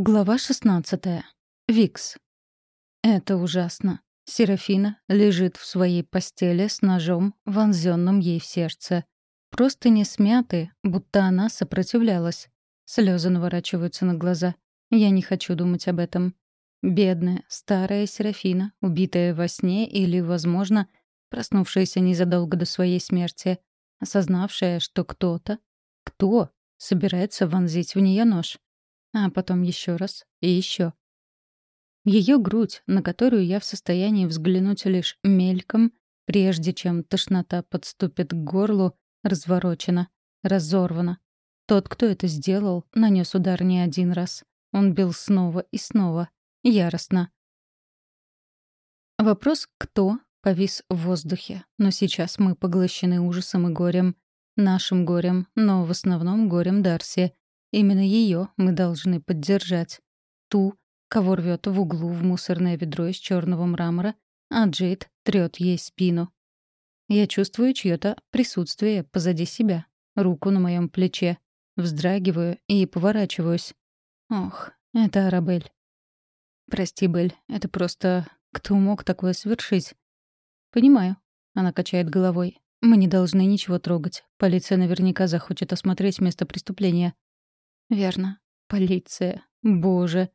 Глава 16. Викс. Это ужасно. Серафина лежит в своей постели с ножом, вонзённым ей в сердце. Просто не смяты, будто она сопротивлялась. Слезы наворачиваются на глаза. Я не хочу думать об этом. Бедная, старая Серафина, убитая во сне или, возможно, проснувшаяся незадолго до своей смерти, осознавшая, что кто-то, кто, собирается вонзить в нее нож а потом еще раз и еще. Ее грудь, на которую я в состоянии взглянуть лишь мельком, прежде чем тошнота подступит к горлу, разворочена, разорвана. Тот, кто это сделал, нанес удар не один раз. Он бил снова и снова, яростно. Вопрос «кто?» повис в воздухе, но сейчас мы поглощены ужасом и горем. Нашим горем, но в основном горем Дарси, Именно ее мы должны поддержать. Ту, кого рвет в углу в мусорное ведро из черного мрамора, а Джейд трет ей спину. Я чувствую чье-то присутствие позади себя, руку на моем плече, вздрагиваю и поворачиваюсь. Ох, это Арабель. Прости, Бель, это просто... Кто мог такое совершить? Понимаю. Она качает головой. Мы не должны ничего трогать. Полиция наверняка захочет осмотреть место преступления. Верно. Полиция. Боже.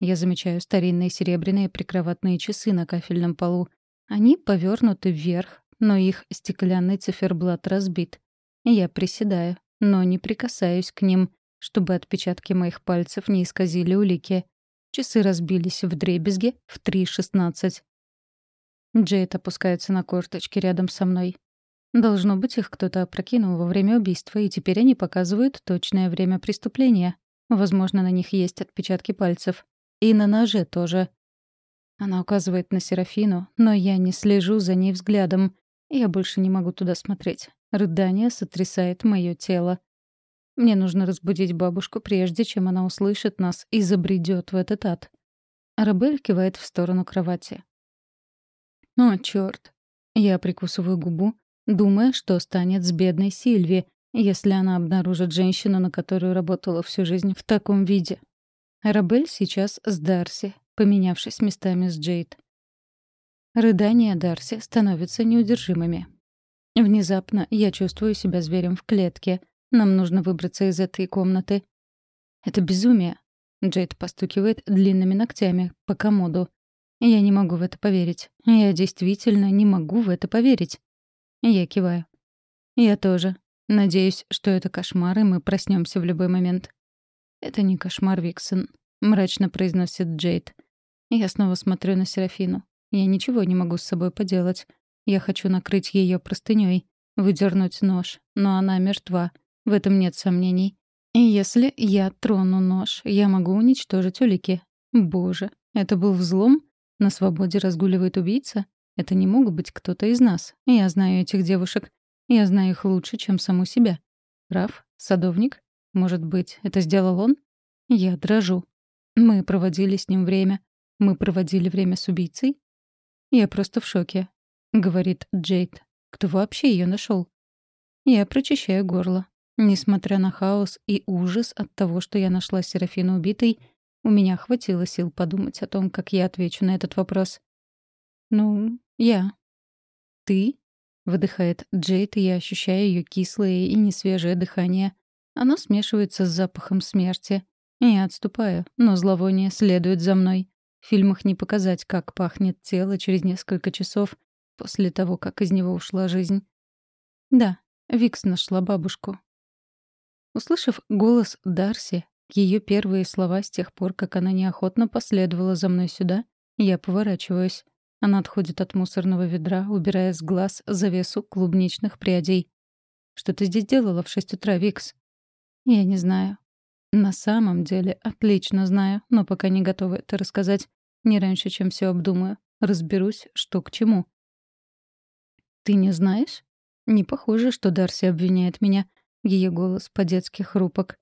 Я замечаю старинные серебряные прикроватные часы на кафельном полу. Они повернуты вверх, но их стеклянный циферблат разбит. Я приседаю, но не прикасаюсь к ним, чтобы отпечатки моих пальцев не исказили улики. Часы разбились в дребезге в 3.16. Джейд опускается на корточки рядом со мной. Должно быть, их кто-то опрокинул во время убийства, и теперь они показывают точное время преступления. Возможно, на них есть отпечатки пальцев. И на ноже тоже. Она указывает на Серафину, но я не слежу за ней взглядом. Я больше не могу туда смотреть. Рыдание сотрясает мое тело. Мне нужно разбудить бабушку, прежде чем она услышит нас и забредет в этот ад. Арабель кивает в сторону кровати. О, черт! Я прикусываю губу, думая, что станет с бедной Сильви, если она обнаружит женщину, на которую работала всю жизнь в таком виде. Рабель сейчас с Дарси, поменявшись местами с Джейд. Рыдания Дарси становятся неудержимыми. Внезапно я чувствую себя зверем в клетке. Нам нужно выбраться из этой комнаты. Это безумие. Джейд постукивает длинными ногтями по комоду. Я не могу в это поверить. Я действительно не могу в это поверить. Я киваю. Я тоже. Надеюсь, что это кошмар, и мы проснемся в любой момент. Это не кошмар, Виксон, мрачно произносит Джейд. Я снова смотрю на Серафину. Я ничего не могу с собой поделать. Я хочу накрыть ее простыней, выдернуть нож, но она мертва. В этом нет сомнений. И если я трону нож, я могу уничтожить улики. Боже, это был взлом? На свободе разгуливает убийца? Это не мог быть кто-то из нас. Я знаю этих девушек. Я знаю их лучше, чем саму себя. Прав? Садовник? Может быть, это сделал он? Я дрожу. Мы проводили с ним время. Мы проводили время с убийцей? Я просто в шоке, — говорит Джейд. Кто вообще ее нашел? Я прочищаю горло. Несмотря на хаос и ужас от того, что я нашла Серафину убитой, у меня хватило сил подумать о том, как я отвечу на этот вопрос. «Ну, «Я». «Ты?» — выдыхает Джейд, и я ощущаю ее кислое и несвежее дыхание. Оно смешивается с запахом смерти. Я отступаю, но зловоние следует за мной. В фильмах не показать, как пахнет тело через несколько часов после того, как из него ушла жизнь. Да, Викс нашла бабушку. Услышав голос Дарси, ее первые слова с тех пор, как она неохотно последовала за мной сюда, я поворачиваюсь. Она отходит от мусорного ведра, убирая с глаз завесу клубничных прядей. «Что ты здесь делала в шесть утра, Викс?» «Я не знаю». «На самом деле отлично знаю, но пока не готова это рассказать. Не раньше, чем все обдумаю. Разберусь, что к чему». «Ты не знаешь?» «Не похоже, что Дарси обвиняет меня». Ее голос по-детски хрупок.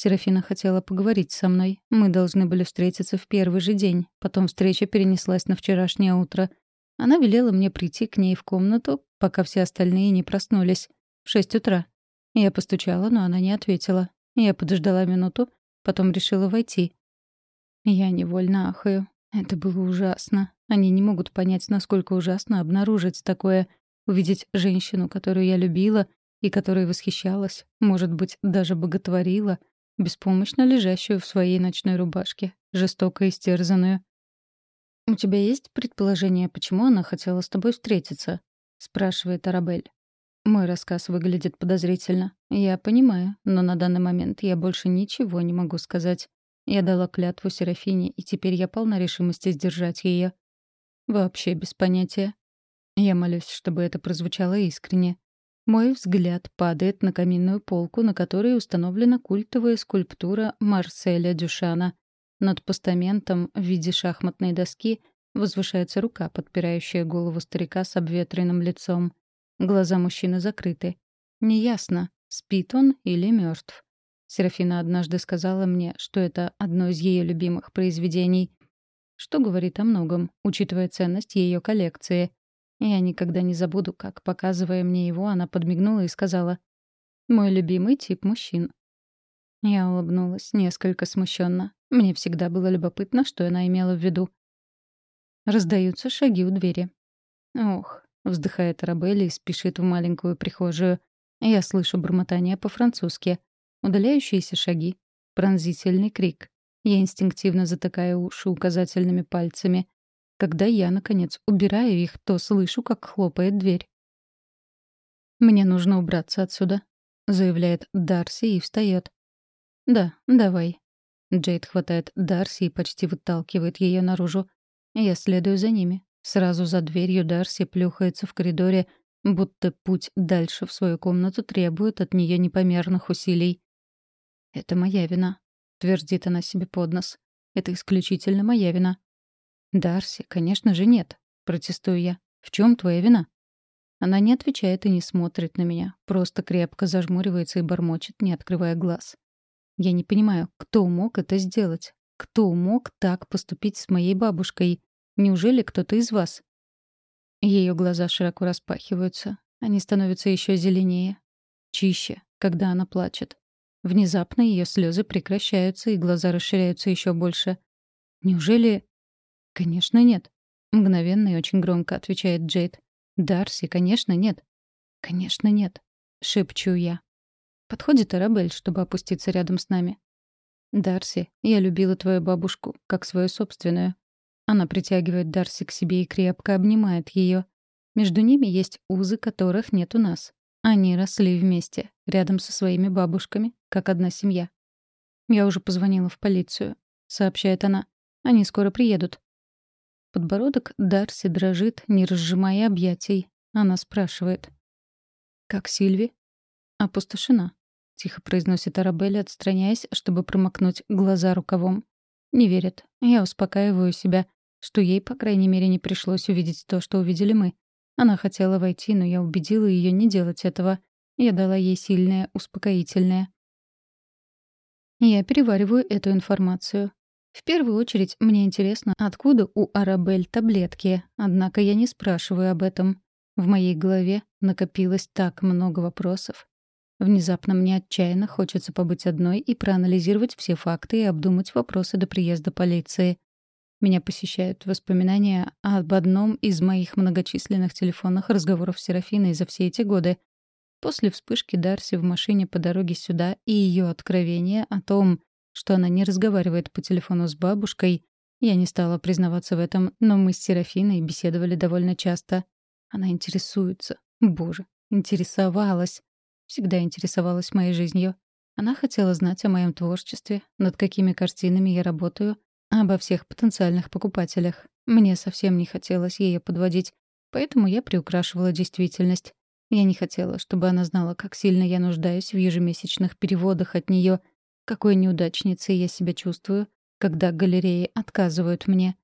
Серафина хотела поговорить со мной. Мы должны были встретиться в первый же день. Потом встреча перенеслась на вчерашнее утро. Она велела мне прийти к ней в комнату, пока все остальные не проснулись. В шесть утра. Я постучала, но она не ответила. Я подождала минуту, потом решила войти. Я невольно ахаю. Это было ужасно. Они не могут понять, насколько ужасно обнаружить такое. Увидеть женщину, которую я любила и которой восхищалась, может быть, даже боготворила, беспомощно лежащую в своей ночной рубашке, жестоко истерзанную. «У тебя есть предположение, почему она хотела с тобой встретиться?» — спрашивает Арабель. Мой рассказ выглядит подозрительно. Я понимаю, но на данный момент я больше ничего не могу сказать. Я дала клятву Серафине, и теперь я полна решимости сдержать ее. Вообще без понятия. Я молюсь, чтобы это прозвучало искренне. Мой взгляд падает на каминную полку, на которой установлена культовая скульптура Марселя Дюшана. Над постаментом в виде шахматной доски возвышается рука, подпирающая голову старика с обветренным лицом. Глаза мужчины закрыты. Неясно, спит он или мертв. Серафина однажды сказала мне, что это одно из ее любимых произведений. Что говорит о многом, учитывая ценность ее коллекции. Я никогда не забуду, как, показывая мне его, она подмигнула и сказала «Мой любимый тип мужчин». Я улыбнулась, несколько смущенно. Мне всегда было любопытно, что она имела в виду. Раздаются шаги у двери. «Ох», — вздыхает Арабелли и спешит в маленькую прихожую. Я слышу бормотание по-французски. Удаляющиеся шаги. Пронзительный крик. Я инстинктивно затыкаю уши указательными пальцами. Когда я, наконец, убираю их, то слышу, как хлопает дверь. «Мне нужно убраться отсюда», — заявляет Дарси и встает. «Да, давай». Джейд хватает Дарси и почти выталкивает ее наружу. Я следую за ними. Сразу за дверью Дарси плюхается в коридоре, будто путь дальше в свою комнату требует от нее непомерных усилий. «Это моя вина», — твердит она себе под нос. «Это исключительно моя вина. «Дарси, конечно же, нет», — протестую я. «В чем твоя вина?» Она не отвечает и не смотрит на меня, просто крепко зажмуривается и бормочет, не открывая глаз. Я не понимаю, кто мог это сделать? Кто мог так поступить с моей бабушкой? Неужели кто-то из вас? Ее глаза широко распахиваются. Они становятся еще зеленее, чище, когда она плачет. Внезапно ее слезы прекращаются, и глаза расширяются еще больше. Неужели «Конечно нет», — мгновенно и очень громко отвечает Джейд. «Дарси, конечно нет». «Конечно нет», — шепчу я. Подходит Арабель, чтобы опуститься рядом с нами. «Дарси, я любила твою бабушку, как свою собственную». Она притягивает Дарси к себе и крепко обнимает ее. Между ними есть узы, которых нет у нас. Они росли вместе, рядом со своими бабушками, как одна семья. «Я уже позвонила в полицию», — сообщает она. «Они скоро приедут». Подбородок Дарси дрожит, не разжимая объятий. Она спрашивает. «Как Сильви?» «Опустошена», — тихо произносит Арабелля, отстраняясь, чтобы промокнуть глаза рукавом. «Не верит. Я успокаиваю себя, что ей, по крайней мере, не пришлось увидеть то, что увидели мы. Она хотела войти, но я убедила ее не делать этого. Я дала ей сильное, успокоительное. Я перевариваю эту информацию. В первую очередь, мне интересно, откуда у Арабель таблетки, однако я не спрашиваю об этом. В моей голове накопилось так много вопросов. Внезапно мне отчаянно хочется побыть одной и проанализировать все факты и обдумать вопросы до приезда полиции. Меня посещают воспоминания об одном из моих многочисленных телефонных разговоров с Серафиной за все эти годы. После вспышки Дарси в машине по дороге сюда и ее откровения о том, что она не разговаривает по телефону с бабушкой. Я не стала признаваться в этом, но мы с Серафиной беседовали довольно часто. Она интересуется. Боже, интересовалась. Всегда интересовалась моей жизнью. Она хотела знать о моем творчестве, над какими картинами я работаю, обо всех потенциальных покупателях. Мне совсем не хотелось ее подводить, поэтому я приукрашивала действительность. Я не хотела, чтобы она знала, как сильно я нуждаюсь в ежемесячных переводах от нее — какой неудачницей я себя чувствую, когда галереи отказывают мне.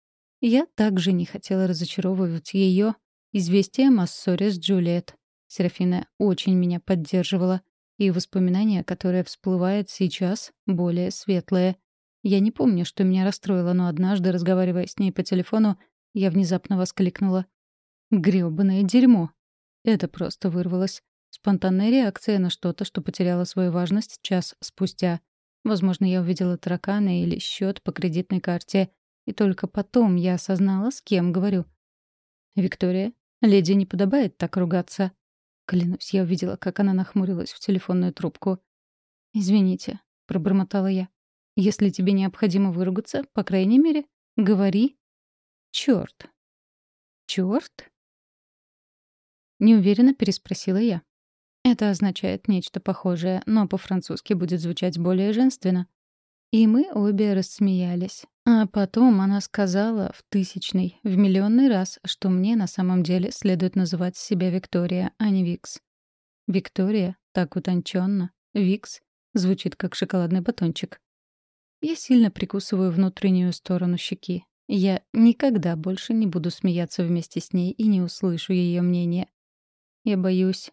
Я также не хотела разочаровывать ее известием о ссоре с Джулиет. Серафина очень меня поддерживала, и воспоминания, которые всплывают сейчас, более светлые. Я не помню, что меня расстроило, но однажды, разговаривая с ней по телефону, я внезапно воскликнула. «Грёбаное дерьмо!» Это просто вырвалось. Спонтанная реакция на что-то, что потеряло свою важность час спустя. Возможно, я увидела таракана или счет по кредитной карте. И только потом я осознала, с кем говорю. «Виктория, леди не подобает так ругаться». Клянусь, я увидела, как она нахмурилась в телефонную трубку. «Извините», — пробормотала я. «Если тебе необходимо выругаться, по крайней мере, говори «чёрт». «Чёрт?» Неуверенно переспросила я. Это означает нечто похожее, но по-французски будет звучать более женственно. И мы обе рассмеялись. А потом она сказала в тысячный, в миллионный раз, что мне на самом деле следует называть себя Виктория, а не Викс. Виктория так утонченно. Викс звучит как шоколадный батончик. Я сильно прикусываю внутреннюю сторону щеки. Я никогда больше не буду смеяться вместе с ней и не услышу ее мнение. Я боюсь.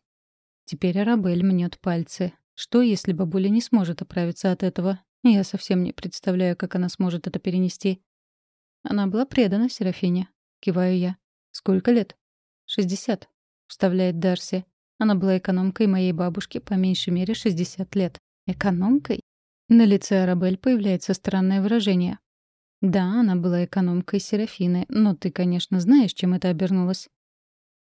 Теперь Арабель мнет пальцы. Что, если бабуля не сможет оправиться от этого? Я совсем не представляю, как она сможет это перенести. Она была предана Серафине. Киваю я. Сколько лет? Шестьдесят. Вставляет Дарси. Она была экономкой моей бабушки по меньшей мере шестьдесят лет. Экономкой? На лице Арабель появляется странное выражение. Да, она была экономкой Серафины, но ты, конечно, знаешь, чем это обернулось.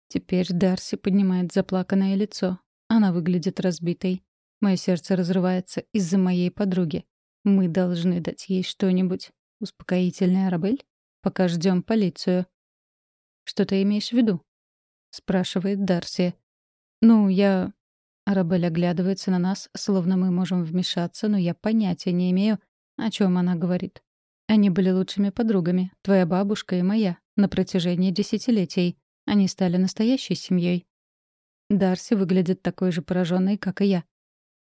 Теперь Дарси поднимает заплаканное лицо. Она выглядит разбитой. Мое сердце разрывается из-за моей подруги. Мы должны дать ей что-нибудь. Успокоительное, Арабель? Пока ждем полицию. Что ты имеешь в виду? Спрашивает Дарси. Ну, я... Арабель оглядывается на нас, словно мы можем вмешаться, но я понятия не имею, о чем она говорит. Они были лучшими подругами, твоя бабушка и моя, на протяжении десятилетий. Они стали настоящей семьей. Дарси выглядит такой же пораженной, как и я.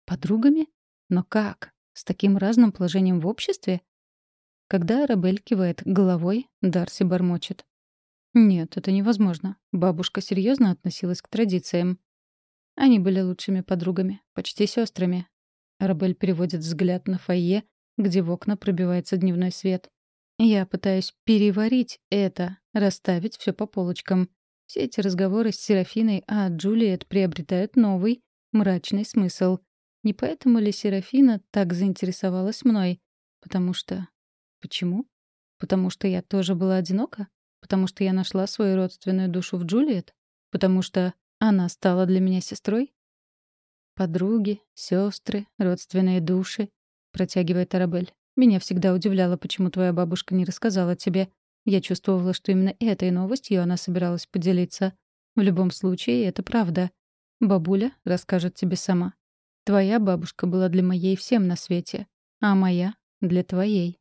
Подругами? Но как? С таким разным положением в обществе? Когда Арабель кивает головой, Дарси бормочет. Нет, это невозможно. Бабушка серьезно относилась к традициям. Они были лучшими подругами, почти сестрами. Арабель переводит взгляд на фойе, где в окна пробивается дневной свет. Я пытаюсь переварить это, расставить все по полочкам. Все эти разговоры с Серафиной о Джулиет приобретают новый, мрачный смысл. Не поэтому ли Серафина так заинтересовалась мной? Потому что... Почему? Потому что я тоже была одинока? Потому что я нашла свою родственную душу в Джулиет? Потому что она стала для меня сестрой? Подруги, сестры, родственные души, протягивает Арабель. Меня всегда удивляло, почему твоя бабушка не рассказала тебе. Я чувствовала, что именно этой новостью она собиралась поделиться. В любом случае, это правда. Бабуля расскажет тебе сама. Твоя бабушка была для моей всем на свете, а моя — для твоей.